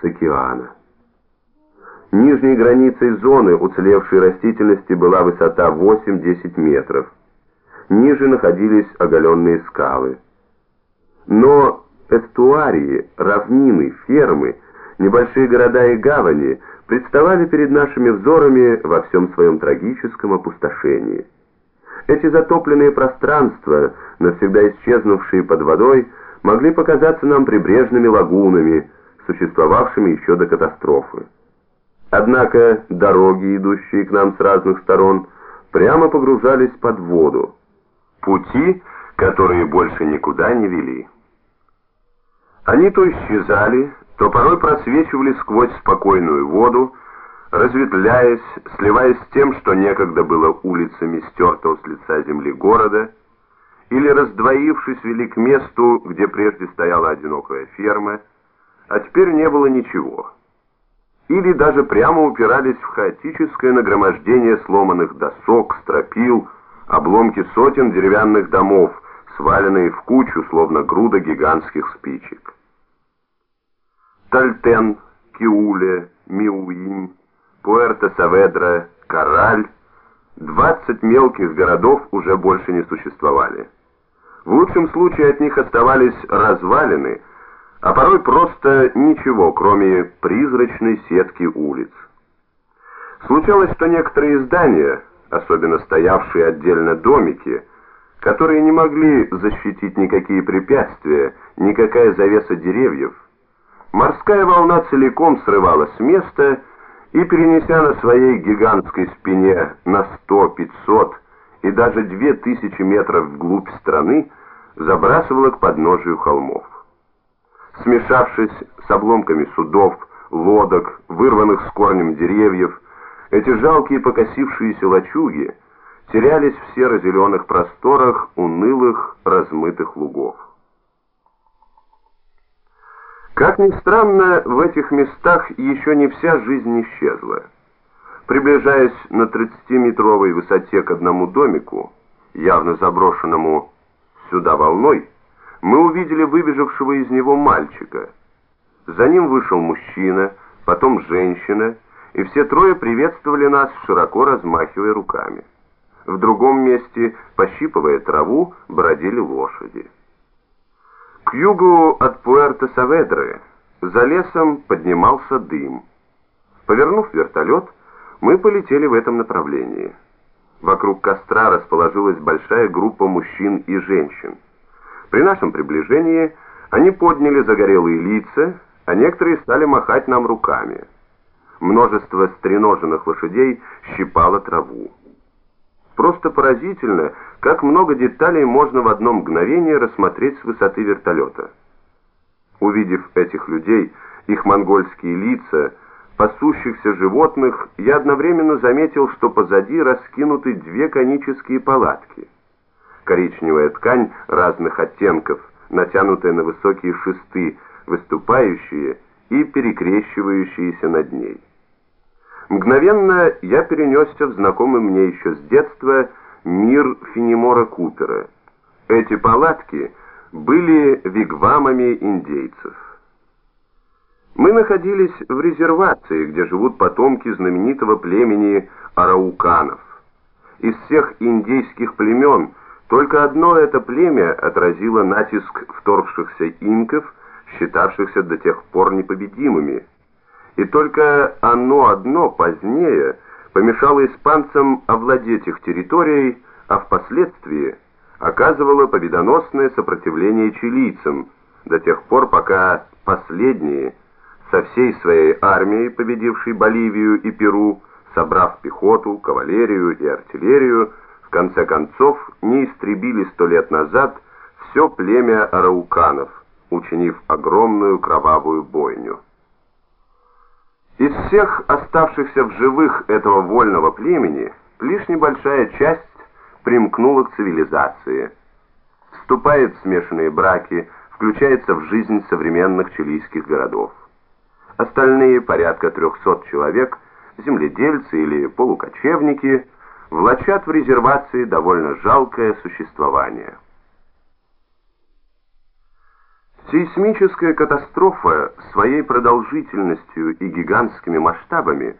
с океана. Нижней границей зоны уцелевшей растительности была высота 8-10 метров. Ниже находились оголенные скалы. Но эстуарии, равнины, фермы, небольшие города и гавани представали перед нашими взорами во всем своем трагическом опустошении. Эти затопленные пространства, навсегда исчезнувшие под водой, могли показаться нам прибрежными лагунами, существовавшими еще до катастрофы. Однако дороги, идущие к нам с разных сторон, прямо погружались под воду. Пути, которые больше никуда не вели. Они то исчезали, то порой просвечивали сквозь спокойную воду, разветвляясь, сливаясь с тем, что некогда было улицами стертого с лица земли города, или раздвоившись вели к месту, где прежде стояла одинокая ферма, а теперь не было ничего. Или даже прямо упирались в хаотическое нагромождение сломанных досок, стропил, обломки сотен деревянных домов, сваленные в кучу, словно груда гигантских спичек. Тальтен, Киуле, Миуинь, Пуэрто-Саведра, Кораль, 20 мелких городов уже больше не существовали. В лучшем случае от них оставались развалины, а порой просто ничего, кроме призрачной сетки улиц. Случалось, что некоторые здания, особенно стоявшие отдельно домики, которые не могли защитить никакие препятствия, никакая завеса деревьев, морская волна целиком срывала с места и, перенеся на своей гигантской спине на 100, 500 и даже 2000 метров вглубь страны, забрасывала к подножию холмов. Смешавшись с обломками судов, лодок, вырванных с корнем деревьев, эти жалкие покосившиеся лачуги терялись в серо-зеленых просторах унылых размытых лугов. Как ни странно, в этих местах еще не вся жизнь исчезла. Приближаясь на 30-метровой высоте к одному домику, явно заброшенному сюда волной, мы увидели выбежавшего из него мальчика. За ним вышел мужчина, потом женщина, и все трое приветствовали нас, широко размахивая руками. В другом месте, пощипывая траву, бродили лошади. К югу от Пуэрто-Саведры за лесом поднимался дым. Повернув вертолет, мы полетели в этом направлении. Вокруг костра расположилась большая группа мужчин и женщин. При нашем приближении они подняли загорелые лица, а некоторые стали махать нам руками. Множество стреноженных лошадей щипало траву. Просто поразительно, как много деталей можно в одно мгновение рассмотреть с высоты вертолета. Увидев этих людей, их монгольские лица, пасущихся животных, я одновременно заметил, что позади раскинуты две конические палатки. Коричневая ткань разных оттенков, натянутая на высокие шесты, выступающие и перекрещивающиеся над ней. Мгновенно я перенесся в знакомый мне еще с детства мир Фенемора Купера. Эти палатки были вигвамами индейцев. Мы находились в резервации, где живут потомки знаменитого племени арауканов. Из всех индейских племен только одно это племя отразило натиск вторгшихся инков, считавшихся до тех пор непобедимыми. И только оно одно позднее помешало испанцам овладеть их территорией, а впоследствии оказывало победоносное сопротивление чилийцам до тех пор, пока последние – со всей своей армией, победившей Боливию и Перу, собрав пехоту, кавалерию и артиллерию, в конце концов не истребили сто лет назад все племя арауканов, учинив огромную кровавую бойню. Из всех оставшихся в живых этого вольного племени лишь небольшая часть примкнула к цивилизации, вступает в смешанные браки, включается в жизнь современных чилийских городов. Остальные, порядка 300 человек, земледельцы или полукочевники, влачат в резервации довольно жалкое существование. Сейсмическая катастрофа своей продолжительностью и гигантскими масштабами